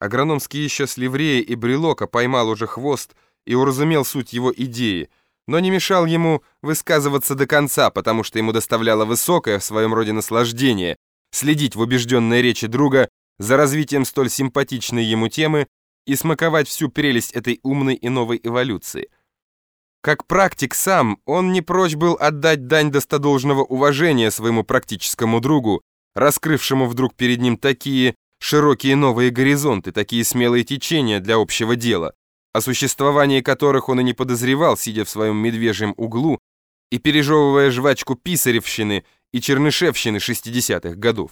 Агрономский еще с ливрея и брелока поймал уже хвост и уразумел суть его идеи, но не мешал ему высказываться до конца, потому что ему доставляло высокое в своем роде наслаждение следить в убежденной речи друга за развитием столь симпатичной ему темы и смаковать всю прелесть этой умной и новой эволюции. Как практик сам, он не прочь был отдать дань достодолжного уважения своему практическому другу, раскрывшему вдруг перед ним такие широкие новые горизонты, такие смелые течения для общего дела, о существовании которых он и не подозревал, сидя в своем медвежьем углу и пережевывая жвачку писаревщины и чернышевщины 60-х годов.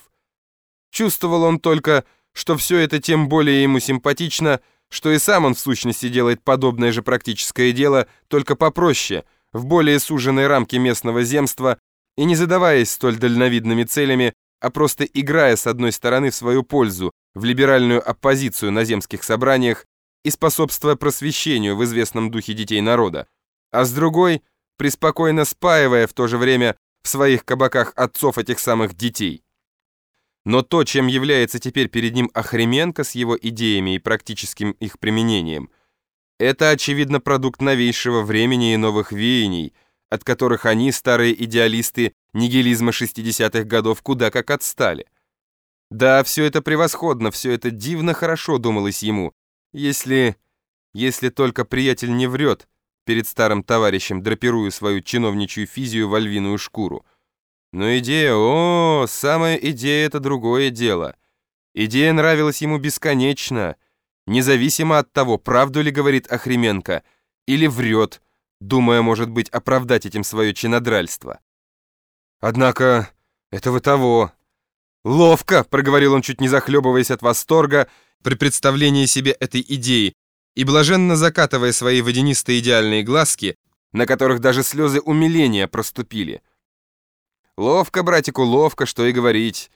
Чувствовал он только, что все это тем более ему симпатично, что и сам он в сущности делает подобное же практическое дело, только попроще, в более суженной рамке местного земства и не задаваясь столь дальновидными целями, а просто играя с одной стороны в свою пользу, в либеральную оппозицию на земских собраниях и способствуя просвещению в известном духе детей народа, а с другой, преспокойно спаивая в то же время в своих кабаках отцов этих самых детей. Но то, чем является теперь перед ним Охременко с его идеями и практическим их применением, это, очевидно, продукт новейшего времени и новых веяний, от которых они, старые идеалисты нигилизма 60-х годов, куда как отстали. Да, все это превосходно, все это дивно хорошо, думалось ему, если... если только приятель не врет перед старым товарищем, драпируя свою чиновничью физию в львиную шкуру. Но идея, о, самая идея — это другое дело. Идея нравилась ему бесконечно, независимо от того, правду ли говорит Охременко, или врет, думая, может быть, оправдать этим свое чинодральство. Однако, этого того. Ловко, проговорил он, чуть не захлебываясь от восторга, при представлении себе этой идеи, и блаженно закатывая свои водянистые идеальные глазки, на которых даже слезы умиления проступили. Ловко, братику, ловко, что и говорить.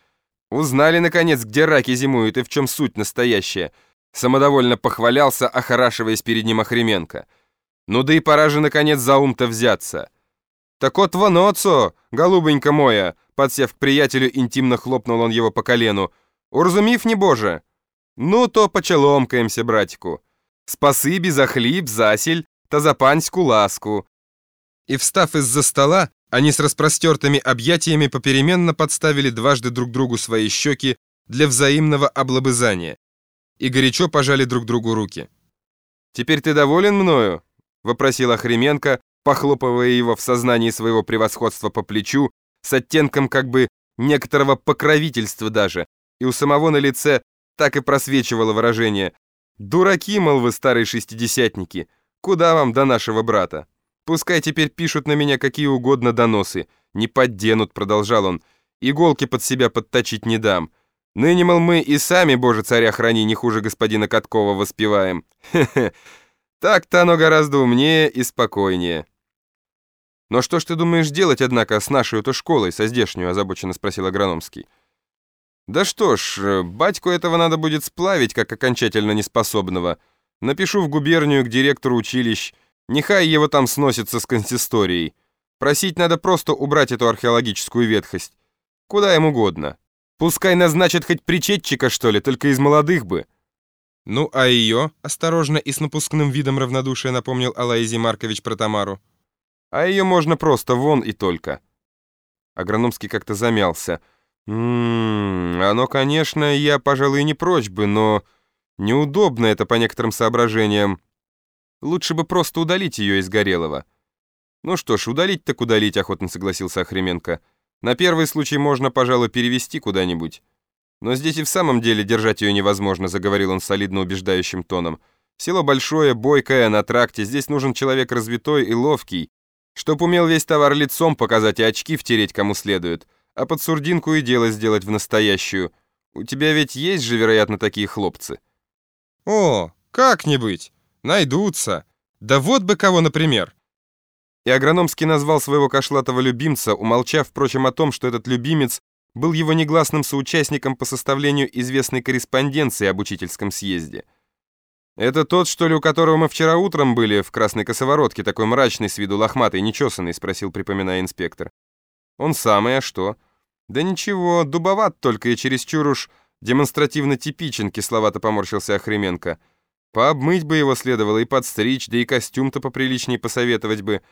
Узнали, наконец, где раки зимуют и в чем суть настоящая. Самодовольно похвалялся, охорашиваясь перед ним Охременко. Ну да и пора же, наконец, за ум-то взяться. «Так от воноцо, голубенька моя!» Подсев к приятелю, интимно хлопнул он его по колену. «Уразумів, не боже!» «Ну, то почеломкаемся, братику. Спасибі за хліб, засель та за панську ласку». И, встав из-за стола, они с распростертыми объятиями попеременно подставили дважды друг другу свои щеки для взаимного облобызания и горячо пожали друг другу руки. «Теперь ты доволен мною?» — Вопросил Охременко, похлопывая его в сознании своего превосходства по плечу, с оттенком как бы некоторого покровительства даже, и у самого на лице так и просвечивало выражение «Дураки, мол, вы старые шестидесятники, куда вам до нашего брата? Пускай теперь пишут на меня какие угодно доносы, не подденут», — продолжал он, «иголки под себя подточить не дам». Ныне, мол, мы и сами, боже царя храни, не хуже господина Каткова воспеваем. Хе-хе, так-то оно гораздо умнее и спокойнее. «Но что ж ты думаешь делать, однако, с нашей-то школой, со здешнюю?» озабоченно спросил Агрономский. «Да что ж, э, батьку этого надо будет сплавить, как окончательно неспособного. Напишу в губернию к директору училищ, нехай его там сносится с консисторией. Просить надо просто убрать эту археологическую ветхость. Куда им угодно. Пускай назначат хоть причетчика, что ли, только из молодых бы». «Ну, а ее?» — осторожно и с напускным видом равнодушия напомнил Алаизий Маркович про Тамару. А ее можно просто вон и только. Агрономский как-то замялся. «Ммм, оно, конечно, я, пожалуй, не прочь бы, но неудобно это по некоторым соображениям. Лучше бы просто удалить ее из Горелого». «Ну что ж, удалить так удалить», — охотно согласился Охременко. «На первый случай можно, пожалуй, перевести куда-нибудь. Но здесь и в самом деле держать ее невозможно», — заговорил он солидно убеждающим тоном. «Село большое, бойкое, на тракте. Здесь нужен человек развитой и ловкий, Чтоб умел весь товар лицом показать и очки втереть кому следует, а под сурдинку и дело сделать в настоящую. У тебя ведь есть же, вероятно, такие хлопцы. О, как-нибудь. Найдутся. Да вот бы кого, например. И Агрономский назвал своего кошлатого любимца, умолчав, впрочем, о том, что этот любимец был его негласным соучастником по составлению известной корреспонденции об учительском съезде. «Это тот, что ли, у которого мы вчера утром были в красной косоворотке, такой мрачный с виду лохматый, нечесанный?» — спросил, припоминая инспектор. «Он самый, а что?» «Да ничего, дубоват только и чересчур уж демонстративно типичен, кисловато поморщился Охременко. Пообмыть бы его следовало и подстричь, да и костюм-то поприличнее посоветовать бы.